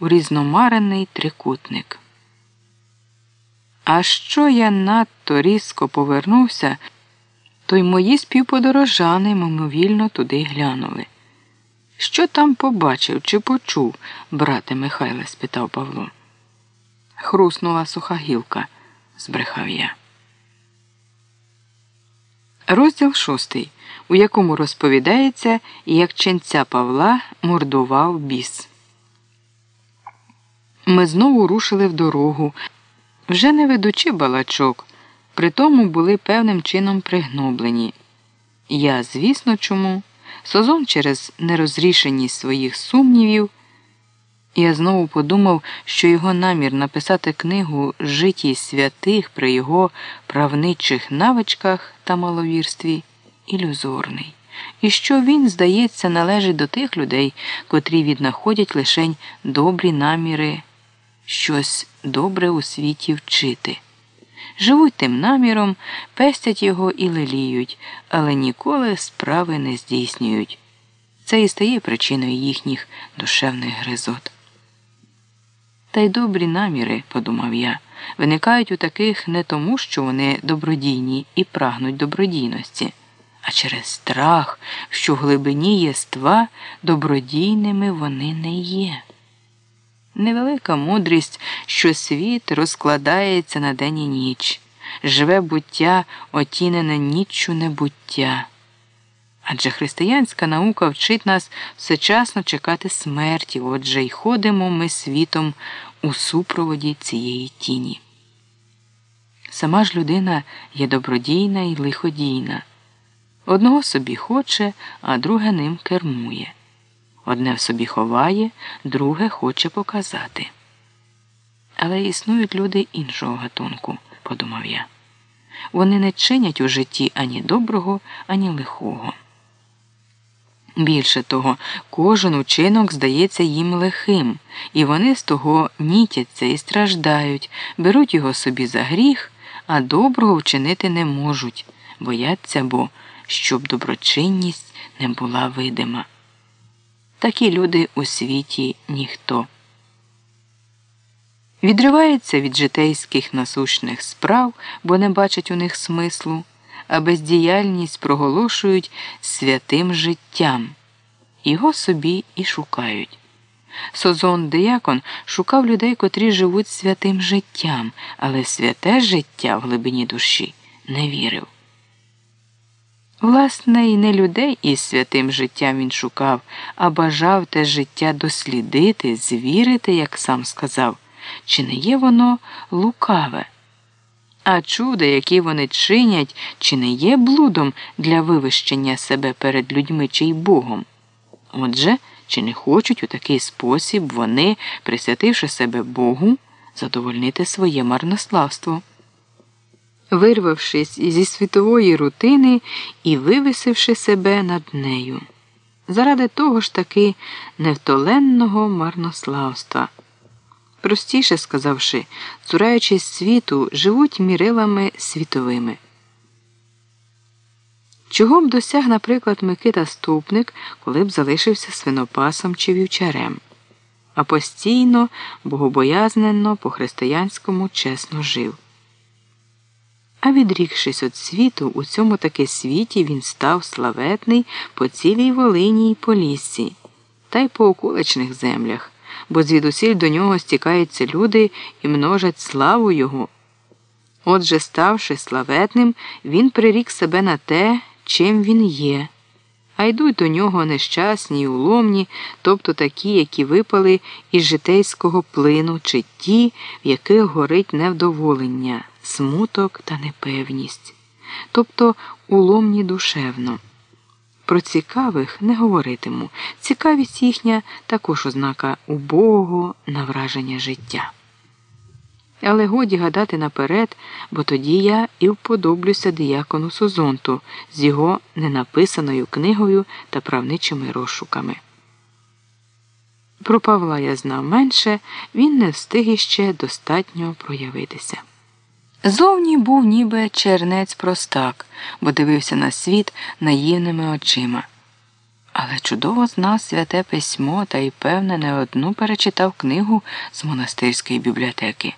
у різномарений трикутник. А що я надто різко повернувся, то й мої співподорожани мимовільно туди глянули. Що там побачив чи почув, брате Михайле? спитав Павло. Хруснула суха гілка, збрехав я. Розділ шостий, у якому розповідається, як ченця Павла мордував біс. Ми знову рушили в дорогу, вже не ведучи балачок, при тому були певним чином пригноблені. Я, звісно, чому, Созон через нерозрішеність своїх сумнівів. Я знову подумав, що його намір написати книгу житій святих при його правничих навичках та маловірстві ілюзорний, і що він, здається, належить до тих людей, котрі віднаходять лишень добрі наміри, щось добре у світі вчити. Живуть тим наміром, пестять його і леліють, але ніколи справи не здійснюють. Це і стає причиною їхніх душевних гризот. Та й добрі наміри, подумав я, виникають у таких не тому, що вони добродійні і прагнуть добродійності, а через страх, що в глибині єства добродійними вони не є. Невелика мудрість, що світ розкладається на день і ніч, живе буття, отінене ніччю небуття. Адже християнська наука вчить нас всечасно чекати смерті, отже й ходимо ми світом у супроводі цієї тіні. Сама ж людина є добродійна і лиходійна. Одного собі хоче, а друге ним кермує. Одне в собі ховає, друге хоче показати. Але існують люди іншого гатунку, подумав я. Вони не чинять у житті ані доброго, ані лихого. Більше того, кожен учинок здається їм лихим, і вони з того нітяться і страждають, беруть його собі за гріх, а доброго вчинити не можуть, бояться бо, щоб доброчинність не була видима. Такі люди у світі ніхто. Відриваються від житейських насущних справ, бо не бачать у них смислу а бездіяльність проголошують святим життям, його собі і шукають. Созон Деякон шукав людей, котрі живуть святим життям, але святе життя в глибині душі не вірив. Власне, і не людей із святим життям він шукав, а бажав те життя дослідити, звірити, як сам сказав, чи не є воно лукаве. А чуда, які вони чинять, чи не є блудом для вивищення себе перед людьми чи й Богом? Отже, чи не хочуть у такий спосіб вони, присвятивши себе Богу, задовольнити своє марнославство? Вирвавшись зі світової рутини і вивісивши себе над нею, заради того ж таки невтоленного марнославства простіше сказавши, цураючись світу, живуть мірилами світовими. Чого б досяг, наприклад, Микита Ступник, коли б залишився свинопасом чи вівчарем, а постійно, богобоязненно, по християнському чесно жив. А відрікшись від світу, у цьому таки світі він став славетний по цілій Волині й Поліссі, та й по околичних землях бо звідусіль до нього стікаються люди і множать славу його. Отже, ставши славетним, він прирік себе на те, чим він є, а йдуть до нього нещасні й уломні, тобто такі, які випали із житейського плину, чи ті, в яких горить невдоволення, смуток та непевність, тобто уломні душевно. Про цікавих не говоритиму. Цікавість їхня також ознака убогого навраження життя. Але годі гадати наперед, бо тоді я і вподоблюся діякону Созонту з його ненаписаною книгою та правничими розшуками. Про Павла я знав менше, він не встиг іще достатньо проявитися. Зовні був ніби чернець простак, бо дивився на світ наївними очима. але чудово знав святе письмо та й, певне, не одну перечитав книгу з монастирської бібліотеки.